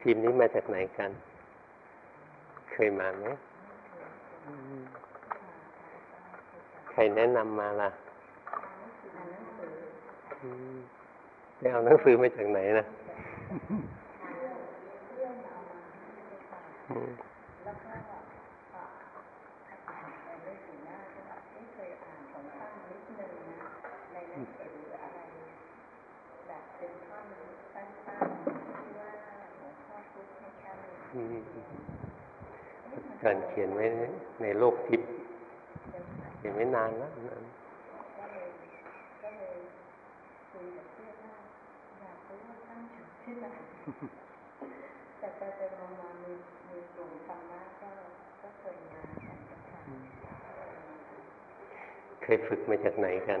ทีมนี้มาจากไหนกัน เคยมาไหมใครแนะนำมาล่ะไปเอาหนังสือมาจากไหนนะ การเขียนไว้ในโลกทิพย์เขียนไว้นานแล้วนานแต่ไปไปมามามีมีกลุ่มธรรมะก็ก็เคยมาเคยฝึกมาจากไหนกัน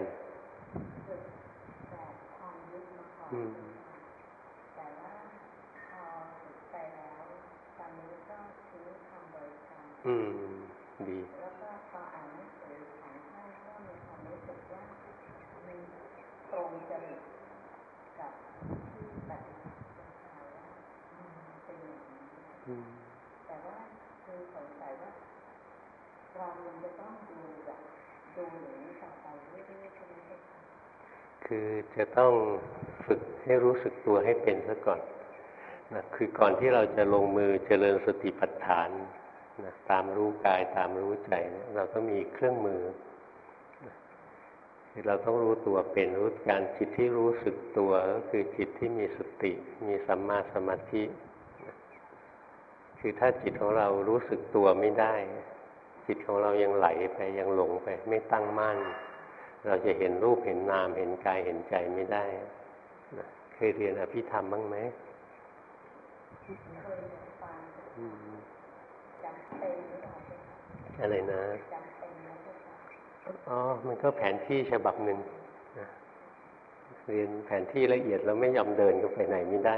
ฝึกแบบความยึดมาก่อนแต่ว่าพอฝึกไปแล้ว ตอนนี้ก็ทิ้งคำบริกรรม อืม ดีแล้วก็พออ่านหนังสือของท่านก็มีความรู้สึกว่ามีตรงจริตกับที่ปฏิบัติแต่ว่าคือสงสัยว่าเรามันจะต้องดูแบบดูอย่างนี้ต่อไปเรื่อยๆใช่ไหมคะคือจะต้องฝึกให้รู้สึกตัวให้เป็นซะก่อนนะคือก่อนที่เราจะลงมือเจริญสติปัฏฐาน นะตามรู้กายตามรู้ใจเนี่ยเราต้องมีเครื่องมือคือเราต้องรู้ตัวเป็นรู้การจิตที่รู้สึกตัวก็คือจิตที่มีสติ มีสัมมาสมาธิ คือถ้าจิตของเรารู้สึกตัวไม่ได้ จิตของเรายังไหลไปยังหลงไป ไม่ตั้งมั่น เราจะเห็นรูปเห็นนามเห็นกายเห็นใจไม่ได้เคยเรียนอภิธรรมบ้างไหม อะไรนะอ๋อ มันก็แผนที่ฉบับหนึ่งเรียนแผนที่ละเอียดเราไม่ยอมเดินก็ไปไหนไม่ได้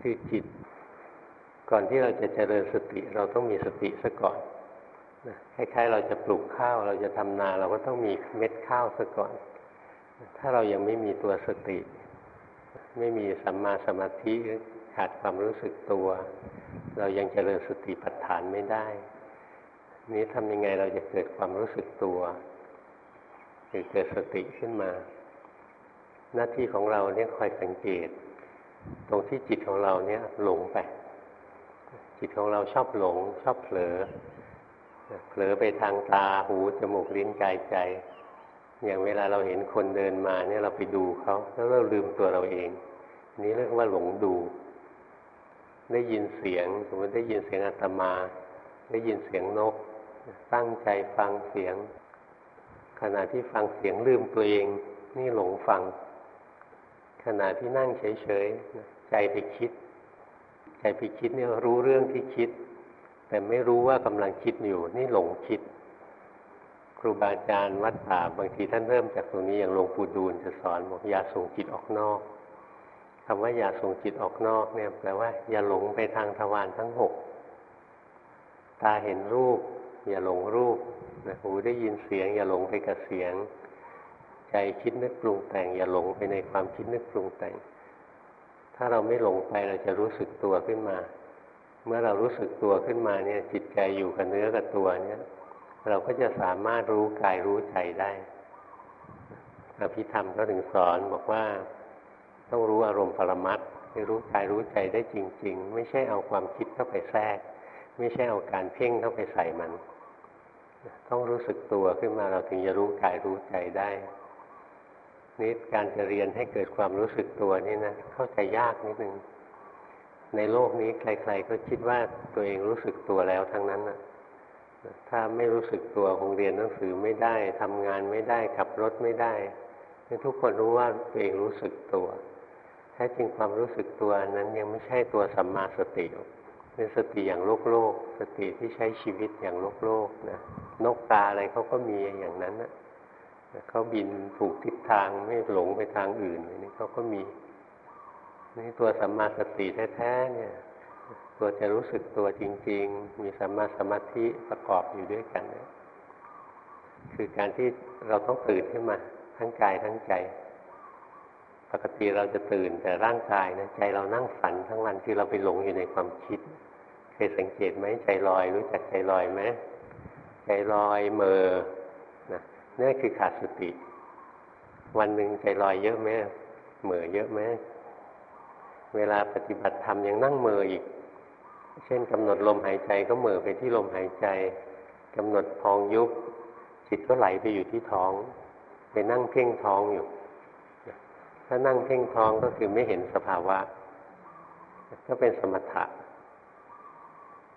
คือจิต ก่อนที่เราจะเจริญสติ เราต้องมีสติซะก่อนนะคล้ายๆ เราจะปลูกข้าว เราจะทำนา เราก็ต้องมีเม็ดข้าวซะก่อน ถ้าเรายังไม่มีตัวสติ ไม่มีสัมมาสมาธิขาดความรู้สึกตัว เรายังเจริญสติปัฏฐานไม่ได้ นี้ทำยังไงเราจะเกิดความรู้สึกตัวคือเกิดสติขึ้นมา หน้าที่ของเราเนี่ยคอยสังเกต ตรงที่จิตของเราเนี่ยหลงไป จิตของเราชอบหลง ชอบเผลอเผลอไปทางตาหูจมูกลิ้นกายใจ อย่างเวลาเราเห็นคนเดินมาเนี่ยเราไปดูเขาแล้วเราลืมตัวเราเอง นี้เรียกว่าหลงดู ได้ยินเสียงสมมติได้ยินเสียงอาตมา ได้ยินเสียงนก ตั้งใจฟังเสียง ขณะที่ฟังเสียงลืมตัวเอง นี่หลงฟัง ขณะที่นั่งเฉยๆใจไปคิด ใจไปคิดเนี่ยรู้เรื่องที่คิด แต่ไม่รู้ว่ากำลังคิดอยู่ นี่หลงคิด ครูบาอาจารย์วัดป่าบางทีท่านเริ่มจากตรงนี้อย่างหลวงปู่ดูลจะสอนบอกอย่าส่งจิตออกนอกคำว่าอย่าส่งจิตออกนอกเนี่ยแปลว่า อย่าหลงไปทางทวารทั้งหกตาเห็นรูป อย่าหลงรูปหูได้ยินเสียง อย่าหลงไปกับเสียง ใจคิดนึกปรุงแต่ง อย่าหลงไปในความคิดนึกปรุงแต่ง ถ้าเราไม่หลงไปเราจะรู้สึกตัวขึ้นมา เมื่อเรารู้สึกตัวขึ้นมาเนี่ยจิตใจอยู่กับเนื้อกับตัวเนี่ย เราก็จะสามารถรู้กายรู้ใจได้อภิธรรมก็ถึงสอนบอกว่าต้องรู้อารมณ์ปรมัตให้รู้กายรู้ใจได้จริง ๆ ไม่ใช่เอาความคิดเข้าไปแทรก ไม่ใช่เอาการเพ่งเข้าไปใส่มัน ต้องรู้สึกตัวขึ้นมาเราถึงจะรู้กายรู้ใจได้นี่การจะเรียนให้เกิดความรู้สึกตัวนี่นะเข้าใจยากนิดนึงในโลกนี้ใคร ๆ ก็คิดว่าตัวเองรู้สึกตัวแล้วทั้งนั้นนะ ถ้าไม่รู้สึกตัวคงเรียนหนังสือไม่ได้ทำงานไม่ได้ขับรถไม่ได้ทุกคนรู้ว่าตัวเองรู้สึกตัวแท้จริงความรู้สึกตัวนั้นยังไม่ใช่ตัวสัมมาสติเป็นสติอย่างโลกโลก สติที่ใช้ชีวิตอย่างโลกโลกนะนกตาอะไรเขาก็มีอย่างนั้นนะเขาบินถูกทิศทางไม่หลงไปทางอื่นนี่เขาก็มีนี่ตัวสัมมาสติแท้ๆเนี่ย ตัวจะรู้สึกตัวจริง ๆ มีสัมมาสมาธิประกอบอยู่ด้วยกันเนี่ยคือการที่เราต้องตื่นขึ้นมา ทั้งกายทั้งใจ ปกติเราจะตื่นแต่ร่างกายนะใจเรานั่งฝันทั้งวันคือเราไปหลงอยู่ในความคิดเคยสังเกตไหมใจลอยรู้จักใจลอยไหมใจลอยเมอนะนี่คือขาดสติ วันหนึ่งใจลอยเยอะไหมเหม่อเยอะไหมเวลาปฏิบัติธรรมยังนั่งเมออีก เช่นกำหนดลมหายใจก็เหม่อไปที่ลมหายใจกำหนดพองยุบจิตก็ไหลไปอยู่ที่ท้อง ไปนั่งเพ่งท้องอยู่ ถ้านั่งเพ่งท้องก็คือไม่เห็นสภาวะ ก็เป็นสมถะ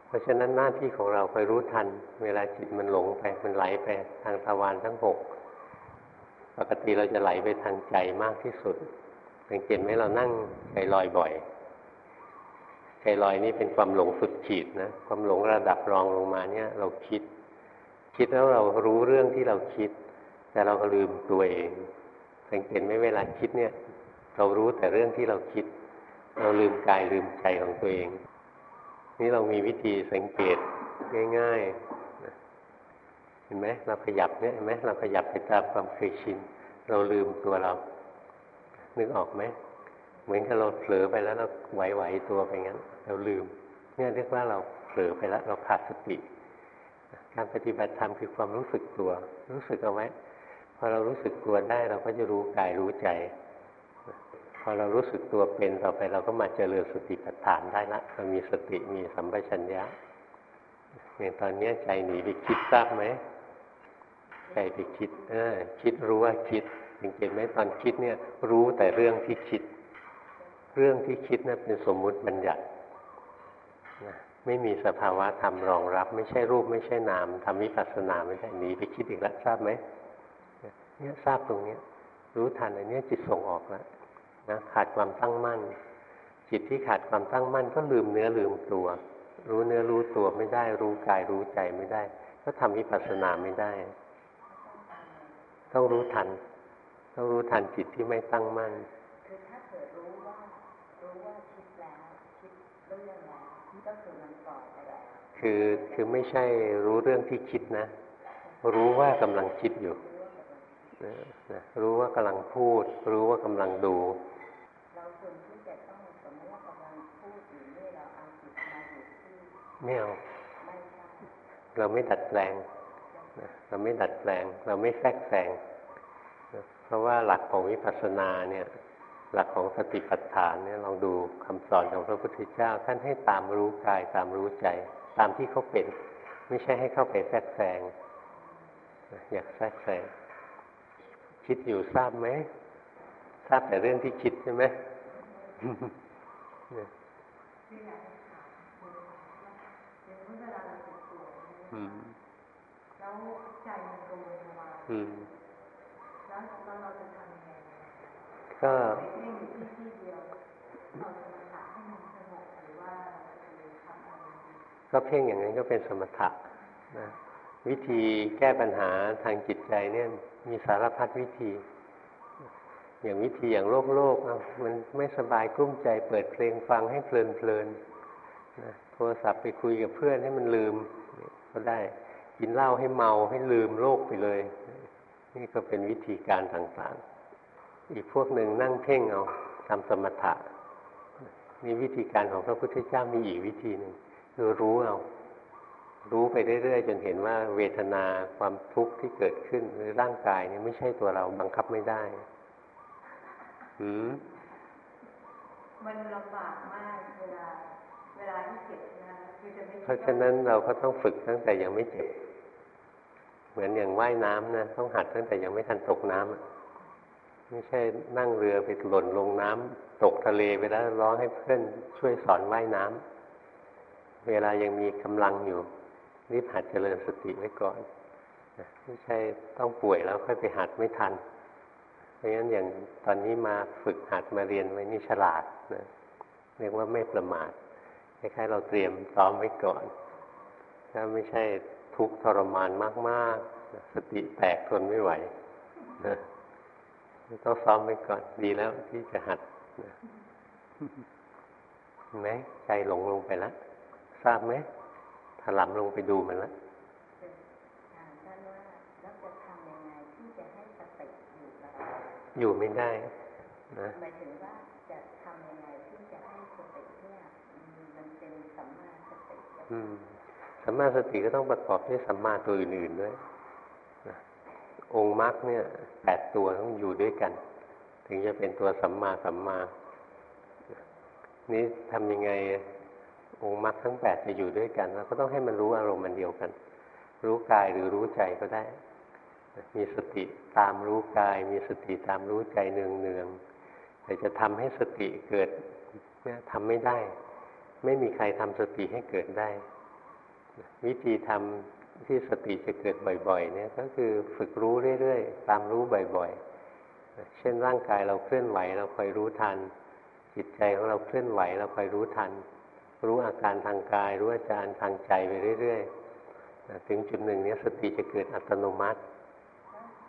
เพราะฉะนั้นหน้าที่ของเราคอยรู้ทัน เวลาจิตมันหลงไปมันไหลไปทางตะวันทั้งหกปกติเราจะไหลไปทางใจมากที่สุดสังเกตไหมเรานั่งใจลอยบ่อย ใจลอยนี่เป็นความหลงสุดขีดนะความหลงระดับรองลงมาเนี่ย เราคิด คิดแล้วเรารู้เรื่องที่เราคิด แต่เราก็ลืมตัวเองสังเกตไหมเวลาคิดเนี่ย เรารู้แต่เรื่องที่เราคิด เราลืมกายลืมใจของตัวเอง นี่เรามีวิธีสังเกตง่ายๆเห็นไหมเราขยับเนี่ยเห็นไหมเราขยับไปตามความเคยชินเราลืมตัวเรา นึกออกไหม เหมือนกับเราเผลอไปแล้วเราไหวๆตัวไปงั้น เราลืม เนี่ยเรียกว่าเราเผลอไปแล้วเราขาดสติ การปฏิบัติธรรมคือความรู้สึกตัว รู้สึกเอาไว้พอเรารู้สึกตัวได้เราก็จะรู้กายรู้ใจ พอเรารู้สึกตัวเป็นต่อไปเราก็มาเจริญสติปัฏฐานได้ละเรามีสติมีสัมปชัญญะอย่างตอนนี้ใจหนีไปคิดทราบไหมใจไปคิด เออ คิดรู้ว่าคิดสังเกตไหมตอนคิดเนี่ย รู้แต่เรื่องที่คิด เรื่องที่คิดนะั้นเป็นสมมุติบัญญัตินะไม่มีสภาวะธรรมรองรับ ไม่ใช่รูปไม่ใช่นามทำวิปัสสนาไม่ได้หนีไปคิดอีกแล้วทราบไหมเนี่ยทราบตรงเนี้ย รู้ทันอันนี้จิตส่งออกแล้วนะขาดความตั้งมั่น จิตที่ขาดความตั้งมั่นก็ลืมเนื้อลืมตัว รู้เนื้อรู้ตัวไม่ได้ รู้กายรู้ใจไม่ได้ ก็ทำวิปัสสนาไม่ได้ ต้องรู้ทัน ต้องรู้ทันจิตที่ไม่ตั้งมั่น คือถ้าเกิดรู้ว่า รู้ว่าคิดแล้ว คิดเรื่องแล้วก็คือมันปล่อยไปแล้วคือคือไม่ใช่รู้เรื่องที่คิดนะ รู้ว่ากำลังคิดอยู่นะรู้ว่ากำลังพูด รู้ว่ากำลังดูเราควรที่จะต้องสมมติว่ากำลังพูดอยู่นี่เราเอาจิตมาอยู่ที่ไม่เอาไม่ใช่เราไม่ดัดแปลงนะเราไม่ดัดแปลง เราไม่แทรกแซงเพราะว่าหลักของวิปัสสนาเนี่ย หลักของสติปัฏฐานเนี่ยลองดูคำสอนของพระพุทธเจ้า ท่านให้ตามรู้กายตามรู้ใจ ตามที่เขาเป็น ไม่ใช่ให้เข้าไปแทรกแซงอยากแทรกแซงคิดอยู่ทราบไหมทราบแต่เรื่องที่คิดใช่ไหมแล้วใจมันกวนมาแล้วเราจะทำยังไงก็เพ่งอยู่ที่ที่เดียว เอาสมถะให้มันสงบหรือว่าทำอะไรก็เพ่งอย่างนั้นก็เป็นสมถะนะวิธีแก้ปัญหาทางจิตใจเนี่ยมีสารพัดวิธี อย่างวิธีอย่างโลกโลกมันไม่สบายกลุ้มใจ เปิดเพลงฟังให้เพลินเพลินนะโทรศัพท์ไปคุยกับเพื่อนให้มันลืม ก็ได้กินเหล้าให้เมาให้ลืมโลกไปเลย นี่ก็เป็นวิธีการต่างๆ อีกพวกหนึ่งนั่งเพ่งเอาทำสมถะ มีวิธีการของพระพุทธเจ้ามีอีกวิธีหนึ่งคือรู้เอารู้ไปเรื่อยๆจนเห็นว่าเวทนาความทุกข์ที่เกิดขึ้นในร่างกายนี่ไม่ใช่ตัวเราบังคับไม่ได้หืมมันลำบากมากเวลาเวลาที่เจ็บนะคือจะไม่เพราะฉะนั้นเราก็ต้องฝึกตั้งแต่ยังไม่เจ็บ เหมือนอย่างว่ายน้ำนะต้องหัดตั้งแต่ยังไม่ทันตกน้ำ ไม่ใช่นั่งเรือไปหล่นลงน้ำตกทะเลไปแล้วร้องให้เพื่อนช่วยสอนว่ายน้ำเวลายังมีกำลังอยู่รีบหัดเจริญสติไว้ก่อนไม่ใช่ต้องป่วยแล้วค่อยไปหัดไม่ทัน เพราะฉะนั้นอย่างตอนนี้มาฝึกหัดมาเรียนไว้นี่ฉลาดนะเรียกว่าไม่ประมาทคล้ายๆเราเตรียมซ้อมไว้ก่อน ถ้าไม่ใช่ทุกข์ทรมานมากๆ สติแตกทนไม่ไหวนะ ต้องซ้อมไปก่อนดีแล้วที่จะหัดเห็นไหมใจหลงลงไปแล้วทราบไหมถลำลงไปดูมันแล้วอยู่ไม่ได้นะหมายถึงว่าจะทำยังไงที่จะให้สติเนี่ยมันเป็นสัมมาสติอืมสัมมาสติก็ต้องประกอบด้วยสัมมาตัวอื่นๆด้วย องค์มรรคเนี่ยแปดตัวต้องอยู่ด้วยกัน ถึงจะเป็นตัวสัมมาสัมมา นี่ทำยังไงองค์มรรคทั้งแปดจะอยู่ด้วยกันเราก็ต้องให้มันรู้อารมณ์มันเดียวกัน รู้กายหรือรู้ใจก็ได้ มีสติตามรู้กาย มีสติตามรู้ใจเนืองเนืองแต่จะทำให้สติเกิดเนี่ยทำไม่ได้ ไม่มีใครทำสติให้เกิดได้ วิธีทำ ที่สติจะเกิดบ่อยๆเนี่ยก็คือฝึกรู้เรื่อยๆ ตามรู้บ่อยๆ เช่นร่างกายเราเคลื่อนไหวเราคอยรู้ทัน จิตใจของเราเคลื่อนไหวเราคอยรู้ทัน รู้อาการทางกาย รู้อาการทางใจไปเรื่อยๆ ถึงจุดหนึ่งนี้สติจะเกิดอัตโนมัติ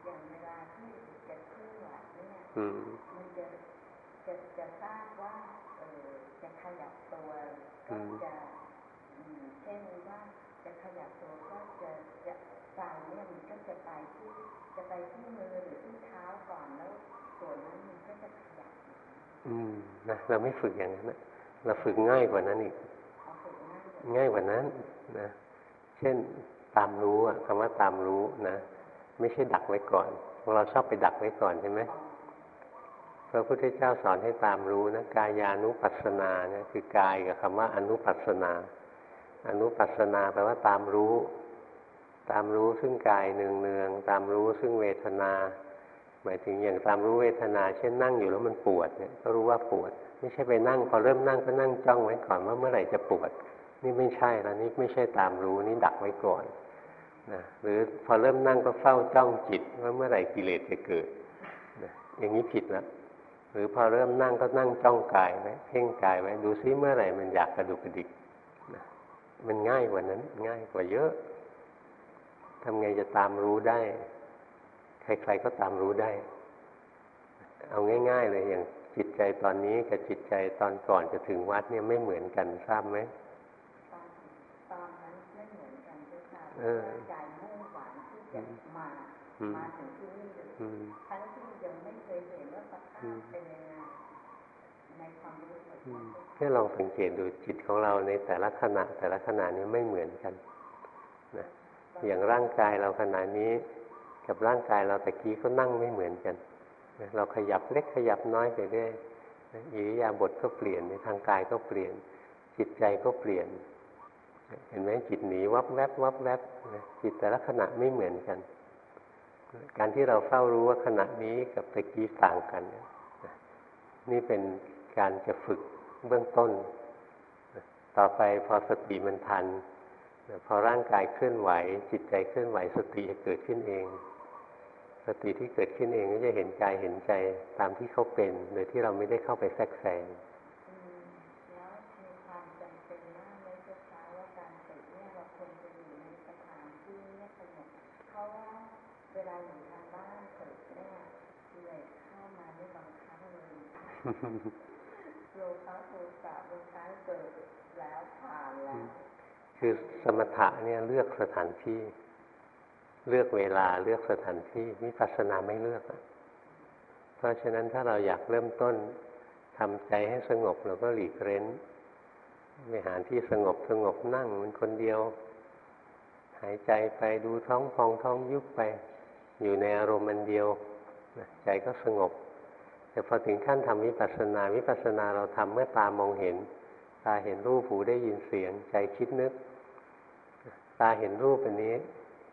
อย่างเวลาที่จะเคลื่อนไหวเนี่ยมันจะจะจะทราบว่าเออจะขยับตัวก็จะเช่นว่าจะขยับตัวก็จะจะใจเนี่ยมันก็ จะไปที่จะไปที่มือหรือที่เท้าก่อนแล้วส่วนนั้นมันก็จะขยับอืมนะเราไม่ฝึกอย่างนั้นนะเราฝึกง่ายกว่านั้นอีก ง่ายกว่านั้นนะ เช่นตามรู้อะคำว่าตามรู้นะไม่ใช่ดักไว้ก่อนเราชอบไปดักไว้ก่อนใช่ไหมพระพุทธเจ้าสอนให้ตามรู้นะกายานุปัสสนาเนี่ยคือกายกับคำว่าอนุปัสสนา อนุปัสสนาแปลว่าตามรู้ ตามรู้ซึ่งกายเนืองเนืองตามรู้ซึ่งเวทนา หมายถึงอย่างตามรู้เวทนา เช่นนั่งอยู่แล้วมันปวดเนี่ยก็รู้ว่าปวด ไม่ใช่ไปนั่งพอเริ่มนั่งก็นั่งจ้องไว้ก่อนว่าเมื่อไหร่จะปวด นี่ไม่ใช่แล้วนี่ไม่ใช่ตามรู้นี่ดักไว้ก่อนนะหรือพอเริ่มนั่งก็เฝ้าจ้องจิตว่าเมื่อไหร่กิเลสจะเกิดนะอย่างนี้ผิดแล้วหรือพอเริ่มนั่งก็นั่งจ้องกายไว้เพ่งกายไว้ดูซิเมื่อไหร่มันอยากกระดุกกระดิกนะมันง่ายกว่านั้น ง่ายกว่าเยอะ ทำไงจะตามรู้ได้ ใครๆก็ตามรู้ได้ เอาง่าย ๆ เลยอย่างจิตใจตอนนี้กับจิตใจตอนก่อนจะถึงวัดเนี่ยไม่เหมือนกันทราบไหมตอนนั้นไม่เหมือนกันด้วยค่ะใจมุ่งหวังที่จะมามาถึงที่นี่เลยทั้งที่ยังไม่เคยเห็นว่าสภาพเป็นยังไงในความรู้สึกแค่ลองสังเกตดูจิตของเราในแต่ละขณะแต่ละขณะนี้ไม่เหมือนกันนะ อย่างร่างกายเราขณะนี้ กับร่างกายเราตะกี้ก็นั่งไม่เหมือนกัน เราขยับเล็กขยับน้อยไปเรื่อยอิริยาบถก็เปลี่ยนในทางกายก็เปลี่ยน จิตใจก็เปลี่ยน เห็นไหมจิตหนีวับแวบวับแวบจิตแต่ละขณะไม่เหมือนกัน การที่เราเฝ้ารู้ว่าขณะนี้กับตะกี้ต่างกัน นี่เป็นการจะฝึกเบื้องต้น ต่อไปพอสติมันทัน พอร่างกายเคลื่อนไหว จิตใจเคลื่อนไหวสติจะเกิดขึ้นเอง สติที่เกิดขึ้นเองก็จะเห็นกายเห็นใจตามที่เขาเป็น โดยที่เราไม่ได้เข้าไปแทรกแซงแล้วมีความจำเป็นมากเลยเจ้าค่ะว่าการฝึกเนี่ยเราควรจะอยู่ในสถานที่เงียบสงบเพราะว่าเวลาอยู่ทางบ้านฝึกเนี่ยเลยเข้ามาในบางครั้งเลยโลภะโทสะบางครั้งเกิดแล้วผ่านแล้วคือส มถะเนี่ยเลือกสถานที่ เลือกเวลาเลือกสถานที่วิปัสสนาไม่เลือก เพราะฉะนั้นถ้าเราอยากเริ่มต้นทำใจให้สงบเราก็หลีกเร้นไปหาที่สงบสงบนั่งมันคนเดียว หายใจไปดูท้องพองท้องยุบไป อยู่ในอารมณ์มันเดียวใจก็สงบ แต่พอถึงขั้นทำวิปัสสนาวิปัสสนาเราทำเมื่อตามองเห็น ตาเห็นรูปหูได้ยินเสียง ใจคิดนึก ตาเห็นรูปอันนี้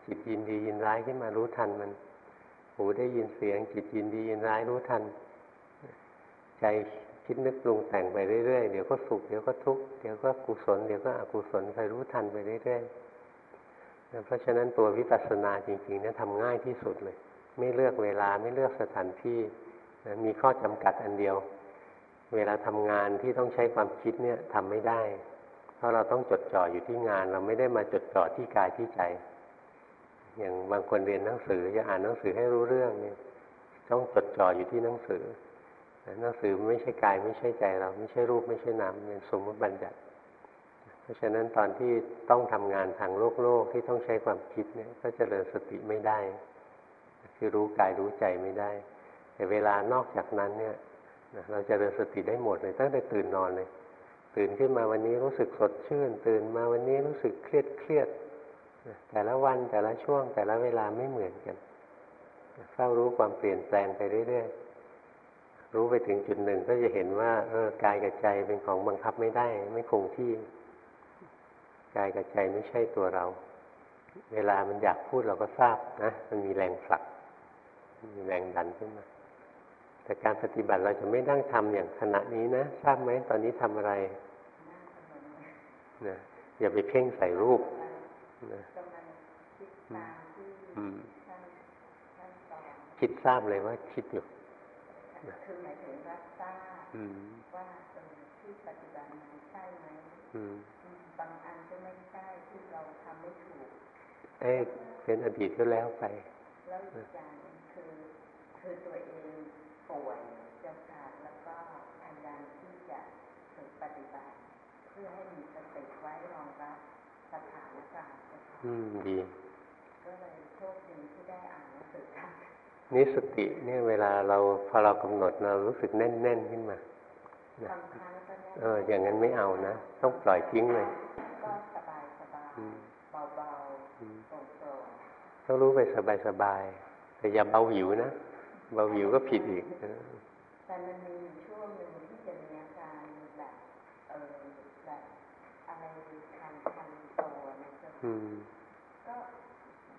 จิตยินดียินร้ายขึ้นมารู้ทันมัน หูได้ยินเสียง จิตยินดียินร้ายรู้ทัน ใจคิดนึกปรุงแต่งไปเรื่อยๆเดี๋ยวก็สุขเดี๋ยวก็ทุกข์เดี๋ยวก็กุศลเดี๋ยวก็อกุศลคอยรู้ทันไปเรื่อยๆเพราะฉะนั้นตัววิปัสสนาจริงๆนี่ทำง่ายที่สุดเลย ไม่เลือกเวลาไม่เลือกสถานที่มีข้อจำกัดอันเดียว เวลาทำงานที่ต้องใช้ความคิดเนี่ยทำไม่ได้ ราะเราต้องจดจ่ออยู่ที่งาน เราไม่ได้มาจดจ่อที่กายที่ใจ อย่างบางคนเรียนหนังสือจะอ่านหนังสือให้รู้เรื่องเนี่ย ต้องจดจ่ออยู่ที่หนังสือหนังสือไม่ใช่กายไม่ใช่ใจเราไม่ใช่รูปไม่ใช่นามเป็นสมมติบัญญัติ เพราะฉะนั้นตอนที่ต้องทำงานทางโลกโลกที่ต้องใช้ความคิดเนี่ย ก็จเจริญสติไม่ได้ คือรู้กายรู้ใจไม่ได้ แต่เวลานอกจากนั้นเนี่ยเราจะเริญสติได้หมดเลยตั้งแต่ตื่นนอนเลย ตื่นขึ้นมาวันนี้รู้สึกสดชื่น ตื่นมาวันนี้รู้สึกเครียดเครียดแต่ละวันแต่ละช่วงแต่ละเวลาไม่เหมือนกันเฝ้ารู้ความเปลี่ยนแปลงไปเรื่อยๆรู้ไปถึงจุดหนึ่งก็จะเห็นว่า เออกายกับใจเป็นของบังคับไม่ได้ ไม่คงที่กายกับใจไม่ใช่ตัวเรา เวลามันอยากพูดเราก็ทราบนะ มันมีแรงผลัก มีแรงดันขึ้นมา แต่การปฏิบัติเราจะไม่นั่งทำอย่างขณะนี้นะทราบไหมตอนนี้ทำอะไรนะอย่าไปเพ่งใส่รูปนะคิดทราบเลยว่าคิดอยู่คือหมายถึงรับทราบว่าที่ปฏิบัติมันใช่ไหมบางอันก็ไม่ใช่ที่เราทำไม่ถูกเอ้เป็นอดีตก็แล้วไป แล้วอีกอย่างคือคือตัวเอง ป่วยเจ้าค่ะแล้วก็พยายามที่จะฝึกปฏิบัติ เพื่อให้มีสติไว้รองรับสถานการณ์อืมดีก็เลยโชคดีที่ได้อ่านหนังสือค่ะนี่สติเนี่ยเวลาเราพอเรากำหนดเรารู้สึกแน่นๆขึ้นมาเออ อย่างนั้นไม่เอานะ ต้องปล่อยทิ้งเลย ก็สบายสบายเบาๆตรงๆต้องรู้ไปสบายๆแต่อย่าเบาหิวนะ เบาหิวก็ผิดอีกแต่มันมีช่วงหนึ่งที่จะมีอาการแบบเออแบบอะไรคันคันตัวนะจ๊ะก็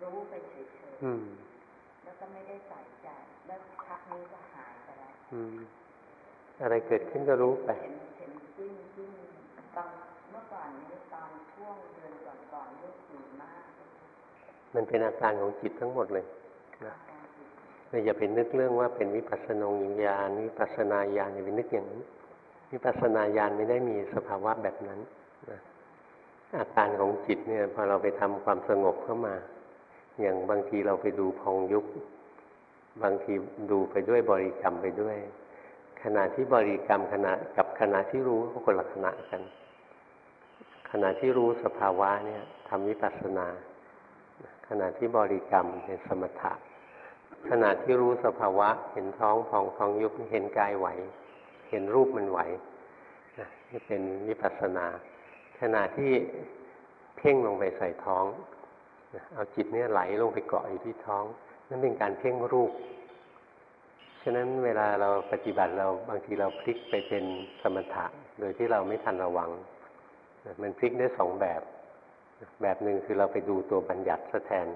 รู้ไปเฉยๆแล้วก็ไม่ได้ใส่ใจแล้วพักนี้ก็หายไปแล้วอะไรเกิดขึ้นก็รู้ไปเห็นเห็นจิ้มจิ้มตอนเมื่อก่อนนี้ตอนช่วงเดือนก่อนก่อนรู้สึกมาก มันเป็นอาการของจิตทั้งหมดเลยนะ ราอย่าไปนึกเรื่องว่าเป็นวิปัสสนาญาณวิปัสสนาญาณอย่าไปนึกอย่างนั้นวิปัสสนาญาณไม่ได้มีสภาวะแบบนั้นนะอาการของจิตเนี่ยพอเราไปทำความสงบเข้ามา อย่างบางทีเราไปดูพองยุบบางทีดูไปด้วยบริกรรมไปด้วย ขณะที่บริกรรมขณะกับขณะที่รู้ก็คนละขณะกัน ขณะที่รู้สภาวะเนี่ยทำวิปัสสนา ขณะที่บริกรรมเป็นสมถะ ขณะที่รู้สภาวะ เห็นท้องพองท้องยุบเห็นกายไหว เห็นรูปมันไหวนี่เป็นวิปัสสนา ขณะที่เพ่งลงไปใส่ท้องเอาจิตเนี่ยไหลลงไปเกาะอยู่ที่ท้อง นั่นเป็นการเพ่งรูป ฉะนั้นเวลาเราปฏิบัติเราบางทีเราพลิกไปเป็นสมถะ โดยที่เราไม่ทันระวัง มันพลิกได้สองแบบ แบบหนึ่งคือเราไปดูตัวบัญญัติซะแทน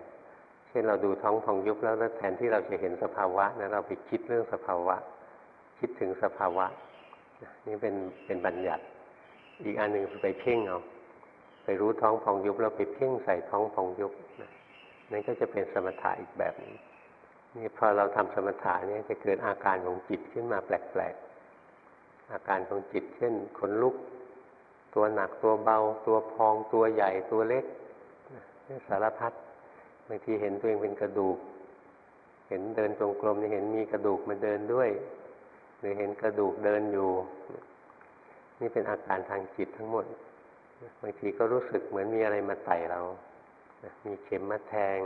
เช่นเราดูท้องพองยุบแล้วแทนที่เราจะเห็นสภาวะนะเราไปคิดเรื่องสภาวะ คิดถึงสภาวะ นี่เป็นเป็นบัญญัติ อีกอันหนึ่งไปเพ่งเอาไปรู้ท้องพองยุบแล้วไปเพ่งใส่ท้องพองยุบนั่นก็จะเป็นสมถะอีกแบบนึงนี่พอเราทำสมถะเนี่ยจะเกิดอาการของจิตขึ้นมาแปลกๆ อาการของจิต เช่นขนลุก ตัวหนักตัวเบา ตัวพองตัวใหญ่ตัวเล็กสารพัด บางทีเห็นตัวเองเป็นกระดูก เห็นเดินจงกรมนี่เห็นมีกระดูกมาเดินด้วย หรือเห็นกระดูกเดินอยู่ นี่เป็นอาการทางจิตทั้งหมด บางทีก็รู้สึกเหมือนมีอะไรมาไต่เรา มีเข็มมาแทง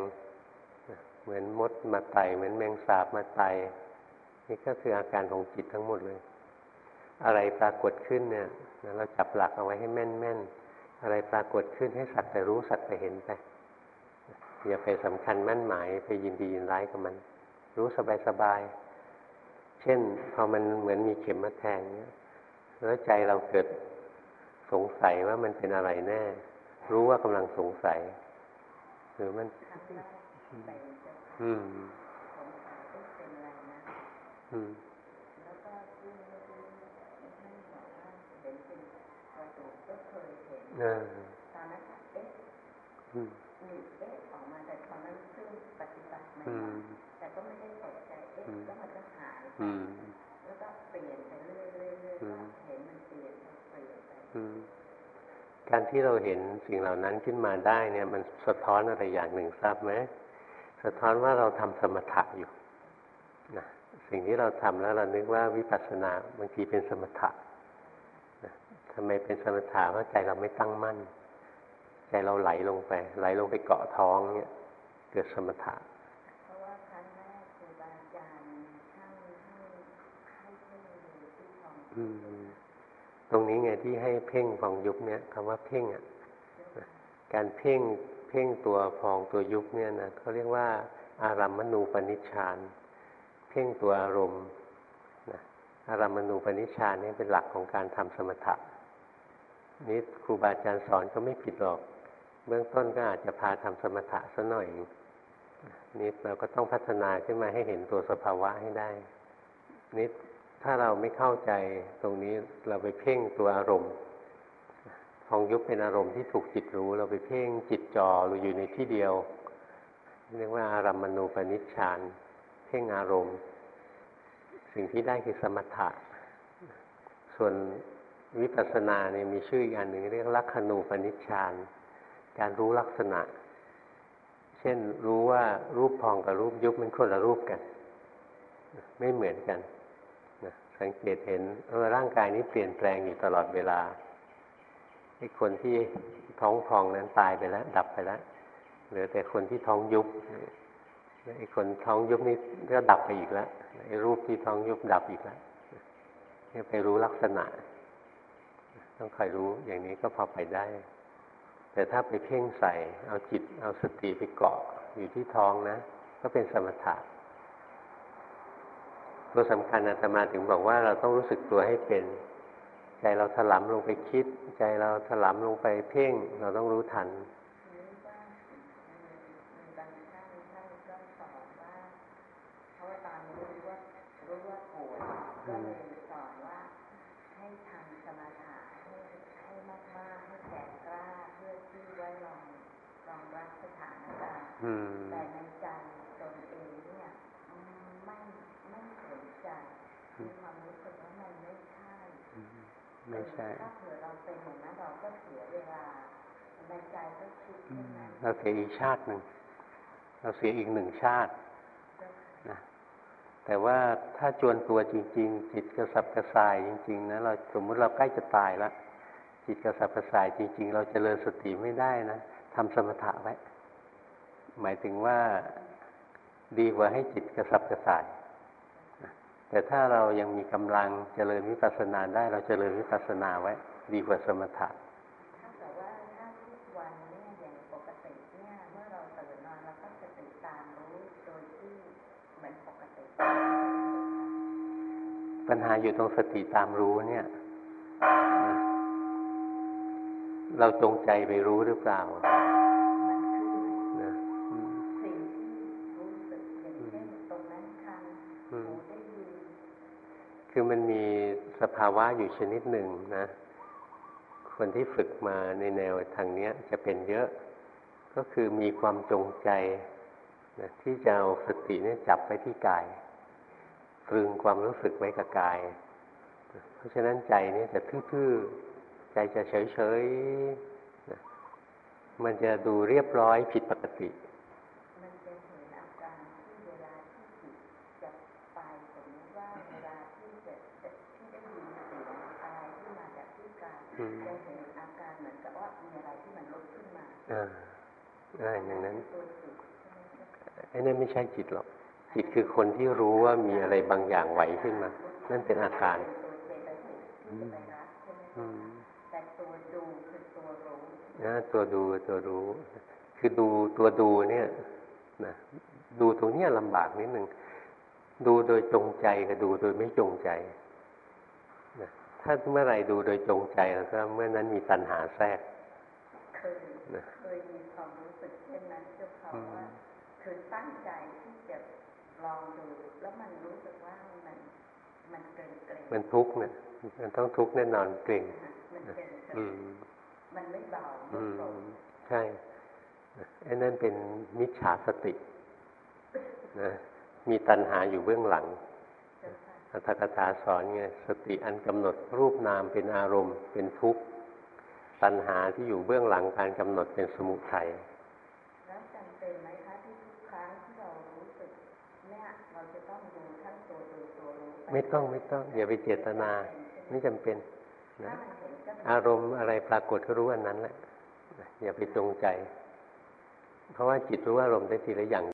เหมือนมดมาไต่ เหมือนแมงสาบมาไต่นี่ก็คืออาการของจิตทั้งหมดเลย อะไรปรากฏขึ้นเนี่ยเราจับหลักเอาไว้ให้แม่นๆ อะไรปรากฏขึ้นให้สัตว์แต่รู้สัตว์แต่เห็นไป อย่าไปสำคัญมั่นหมายไปยินดียินร้ายกับมัน รู้สบายสบาย เช่น พอมันเหมือนมีเข็มมาแทงเนี้ยแล้วใจเราเกิดสงสัยว่ามันเป็นอะไรแน่ รู้ว่ากำลังสงสัย หรือมัน อืม อืมอ่าอืมแต่ก็ไม่ได้ตกใจเอ๊ะแล้วมันก็หาย แล้วก็เปลี่ยนไปเรื่อยๆเรื่อยๆเห็นมันเปลี่ยนเปลี่ยนไปการที่เราเห็นสิ่งเหล่านั้นขึ้นมาได้เนี่ย มันสะท้อนอะไรอย่างหนึ่งทราบไหมสะท้อนว่าเราทำสมถะอยู่นะสิ่งที่เราทำแล้วเรานึกว่าวิปัสสนาบางทีเป็นสมถะนะทำไมเป็นสมถะเพราะใจเราไม่ตั้งมั่น ใจเราไหลลงไป ไหลลงไปเกาะท้องเนี่ย เกิดสมถะเพราะว่าครั้งแรกครูบาอาจารย์ท่านให อืม ตรงนี้ไงที่ให้เพ่งฟองยุบเนี่ยคำว่าเพ่งอะการเพ่งเพ่งตัวฟองตัวยุบเนี่ยนะเขาเรียกว่า อารัมมณูปนิชฌานเพ่งตัวอารมณ์นะอารัมมณูปนิชฌานนี่เป็นหลักของการทำสมถะนี่ครูบาอาจารย์สอนก็ไม่ผิดหรอก เบื้องต้นก็อาจจะพาทำสมถะสัหน่อยนี่เราก็ต้องพัฒนาขึ้นมาให้เห็นตัวสภาวะให้ได้นี่ ถ้าเราไม่เข้าใจตรงนี้เราไปเพ่งตัวอารมณ์ฟองยุบเป็นอารมณ์ที่ถูกจิตรู้ เราไปเพ่งจิตจอหรืออยู่ในที่เดียวเรียกว่าอารัมมณูปนิชฌานเพ่งอารมณ์ สิ่งที่ได้คือสมถะ ส่วนวิปัสสนาเนี่ยมีชื่ออีกอันหนึ่งเรียกลักขณูปนิชฌานการรู้ลักษณะ เช่นรู้ว่ารูปพองกับรูปยุบมันคนละรูปกัน ไม่เหมือนกัน สังเกตเห็นเออร่างกายนี้เปลี่ยนแปลงอยู่ตลอดเวลาไอ้คนที่ท้องพองนั้นตายไปแล้ว ดับไปแล้วเหลือแต่คนที่ท้องยุบไอ้คนท้องยุบนี่ก็ดับไปอีกแล้วไอ้รูปที่ท้องยุบดับอีกแล้วนี่ไปรู้ลักษณะ ต้องคอยรู้อย่างนี้ก็พอไปได้ แต่ถ้าไปเพ่งใส่ เอาจิตเอาสติไปเกาะอยู่ที่ท้องนะ ก็เป็นสมถะ ตัวสำคัญอาตมาถึงบอกว่าเราต้องรู้สึกตัวให้เป็น ใจเราถลำลงไปคิด ใจเราถลำลงไปเพ่ง เราต้องรู้ทันก็เลยสอนว่าให้ทำสมาธิให้ให้มากๆให้แก่กล้าเพื่อที่ไว้รองรองรับสถานการณ์แต่ในใจตนเองเนี่ย ไม่สนใจมีความรู้สึกว่ามันไม่ใช่ไม่ใช่ถ้าเผื่อเราเป็นอย่างนั้นเราก็เสียเวลาในใจก็คิดเช่นนั้นเราเสียอีกชาติหนึ่งเราเสียอีกหนึ่งชาตินะแต่ว่าถ้าจวนตัวจริง ๆ จิตกระสับกระส่ายจริง ๆนะเราสมมุติเราใกล้จะตายแล้วจิตกระสับกระส่ายจริง ๆ เราจเจริญสติไม่ได้นะทำสมถะไว้หมายถึงว่าดีกว่าให้จิตกระสับกระส่าย แต่ถ้าเรายังมีกำลังเจริญวิปัสสนาได้เราจเจริญวิปัสสนาไว้ ดีกว่าสมถะถ้าแต่ว่าถ้าทุกวันเนี่ยอย่างปกติเนี่ยเมื่อเราตื่นนอนเราก็จะติดตามรู้โดยที่เหมือนปกติปัญหาอยู่ตรงสติตามรู้เนี่ยนะเราจงใจไปรู้หรือเปล่าาวะอยู่ชนิดหนึ่งนะ คนที่ฝึกมาในแนวทางนี้จะเป็นเยอะ ก็คือมีความจงใจนะที่จะเอาสติเนี่ยจับไปที่กายตรึงความรู้สึกไว้กับกาย เพราะฉะนั้นใจเนี่ยจะทื่อๆ ใจจะเฉยๆนะมันจะดูเรียบร้อยผิดปกติ มันจะเห็นอาการที่เวลาที่จิตจะไปสมมติว่าเวลาที่จะจะที่ได้ยินเสียงอะไรที่มาจากที่กาย อืม จะเห็นอาการเหมือนกับว่ามีอะไรที่มันลุกขึ้นมา อ่าอ่าอย่างนั้นไอ้นั่นไม่ใช่จิตหรอก จิตคือคนที่รู้ว่ามีอะไรบางอย่างไหวขึ้นมา นั่นเป็นอาการแต่ตัวดูคือตัวรู้นะตัวดูตัวรู้ คือดูตัวดูเนี่ยนะดูตรงเนี้ยลำบากนิดหนึ่งดูโดยจงใจกับดูโดยไม่จงใจนะถ้าเมื่อไหร่ดูโดยจงใจแล้วก็เมื่อนั้นมีตัณหาแทรกเคย นะเคยมีความรู้สึกเช่นนั้นเจ้าค่ะอืมว่าคือตั้งใจที่จะลองดู แล้วมันรู้สึกว่ามันมันเกรงเกรงมันทุกข์เนี่ยมันต้องทุกข์แน่นอนเกร็งมันเกรงเกรอืงมมันไม่เบาอืไม่มโปร่งใช่ไอ้นั่นเป็นมิจฉาสตินะมีตัณหาอยู่เบื้องหลังเจ้าค่ะอัตถกถาสอนไงสติอันกำหนดรูปนามเป็นอารมณ์ เป็นทุกข์ ตัณหาที่อยู่เบื้องหลังการกำหนดเป็นสมุทัยแล้วจำเป็นไหมคะที่ทุกครั้งที่เรารู้สึกเนี่ยเราจะต้องดูทั้งตัวดูตัวรู้ปไม่ต้องไม่ต้องอย่าไปเจตนา ไม่จำเป็นถ้านะมันเห็นก็อารมณ์อะไรปรากฏก็รู้อันนั้นแหละอย่าไปจงใจ เพราะว่าจิตรู้อารมณ์ได้ทีละอย่าง